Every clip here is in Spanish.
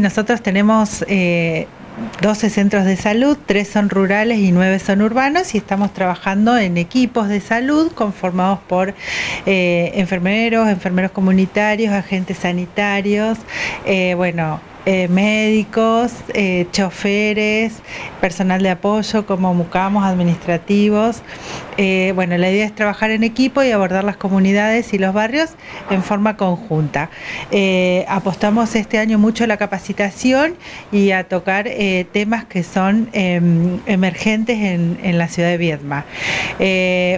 Nosotros tenemos eh, 12 centros de salud, 3 son rurales y 9 son urbanos y estamos trabajando en equipos de salud conformados por eh, enfermeros, enfermeros comunitarios, agentes sanitarios, eh, bueno, eh, médicos, eh, choferes, personal de apoyo como mucamos, administrativos. Eh, bueno, la idea es trabajar en equipo y abordar las comunidades y los barrios en forma conjunta. apostamos este año mucho a la capacitación y a tocar temas que son em, emergentes en, en, la ciudad de Viedma.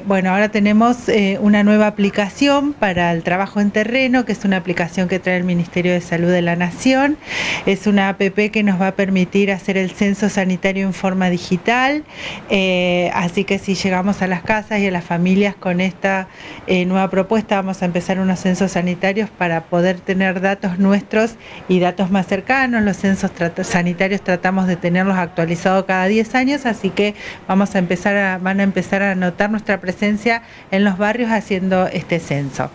bueno, ahora tenemos una nueva aplicación para el trabajo en terreno, que es una aplicación que trae el Ministerio de Salud de la Nación. Es una APP que nos va a permitir hacer el censo sanitario en forma digital, eh, así que si llegamos a las casas y a las familias con esta eh, nueva propuesta vamos a empezar unos censos sanitarios para poder tener datos nuestros y datos más cercanos. Los censos sanitarios tratamos de tenerlos actualizados cada 10 años, así que vamos a empezar a, van a empezar a notar nuestra presencia en los barrios haciendo este censo.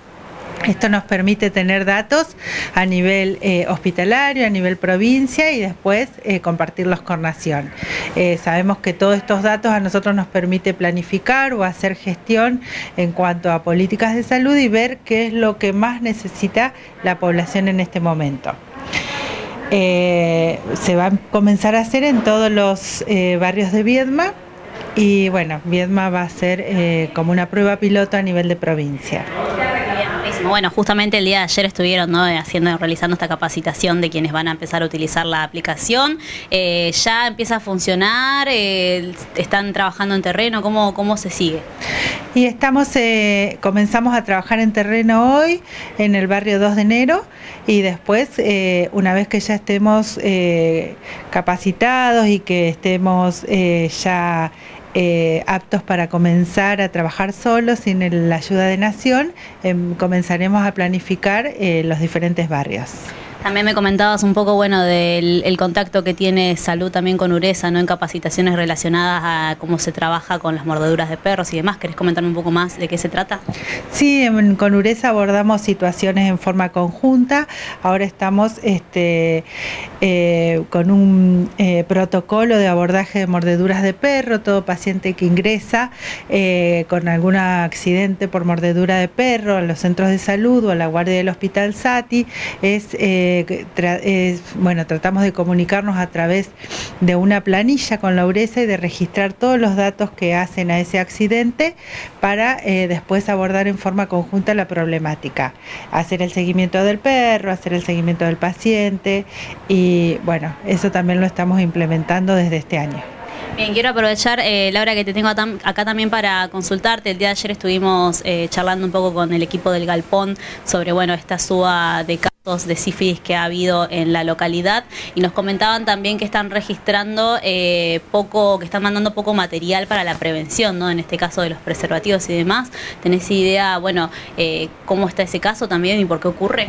Esto nos permite tener datos a nivel eh, hospitalario, a nivel provincia y después eh, compartirlos con Nación. Eh, sabemos que todos estos datos a nosotros nos permite planificar o hacer gestión en cuanto a políticas de salud y ver qué es lo que más necesita la población en este momento. se va a comenzar a hacer en todos los barrios de Viedma y bueno, Viedma va a ser como una prueba piloto a nivel de provincia. Bueno, justamente el día de ayer estuvieron haciendo, realizando esta capacitación de quienes van a empezar a utilizar la aplicación. Eh, ¿Ya empieza a funcionar? Eh, ¿Están trabajando en terreno? ¿Cómo, cómo se sigue? Y estamos, eh, comenzamos a trabajar en terreno hoy, en el barrio 2 de enero, y después, una vez que ya estemos capacitados y que estemos ya eh, aptos para comenzar a trabajar solos sin la ayuda de Nación, em, comenzaremos a planificar eh, los diferentes barrios. También me comentabas un poco, bueno, del contacto que tiene salud también con Uresa, ¿no? En capacitaciones relacionadas a cómo se trabaja con las mordeduras de perros y demás. ¿Querés comentarme un poco más de qué se trata? Sí, con Uresa abordamos situaciones en forma conjunta. Ahora estamos este, eh, con un eh, protocolo de abordaje de mordeduras de perro. Todo paciente que ingresa eh, con algún accidente por mordedura de perro a los centros de salud o a la guardia del hospital SATI es bueno, tratamos de comunicarnos a través de una planilla con la URESA y de registrar todos los datos que hacen a ese accidente para eh, después abordar en forma conjunta la problemática. Hacer el seguimiento del perro, hacer el seguimiento del paciente y bueno, eso también lo estamos implementando desde este año. Bien, quiero aprovechar, eh, Laura, que te tengo acá también para consultarte. El día de ayer estuvimos eh, charlando un poco con el equipo del Galpón sobre, bueno, esta suba de de sífilis que ha habido en la localidad y nos comentaban también que están registrando eh, poco, que están mandando poco material para la prevención, ¿no? En este caso de los preservativos y demás. ¿Tenés idea, bueno, cómo está ese caso también y por qué ocurre?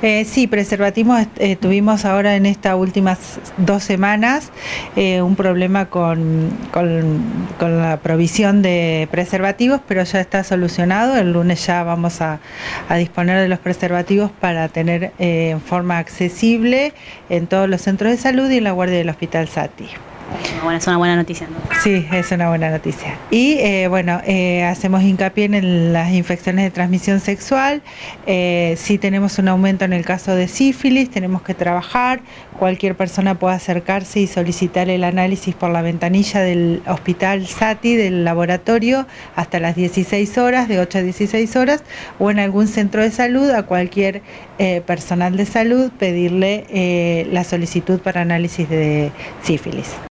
Eh, sí, preservativos eh, tuvimos ahora en estas últimas dos semanas eh, un problema con, la provisión de preservativos, pero ya está solucionado. El lunes ya vamos a, a disponer de los preservativos para tener en forma accesible en todos los centros de salud y en la guardia del Hospital Sati. Bueno, es una buena noticia. Sí, es una buena noticia. Y eh, bueno, eh, hacemos hincapié en las infecciones de transmisión sexual. Eh, si tenemos un aumento en el caso de sífilis, tenemos que trabajar. Cualquier persona puede acercarse y solicitar el análisis por la ventanilla del hospital SATI, del laboratorio, hasta las 16 horas, de 8 a 16 horas, o en algún centro de salud, a cualquier personal de salud, pedirle la solicitud para análisis de sífilis.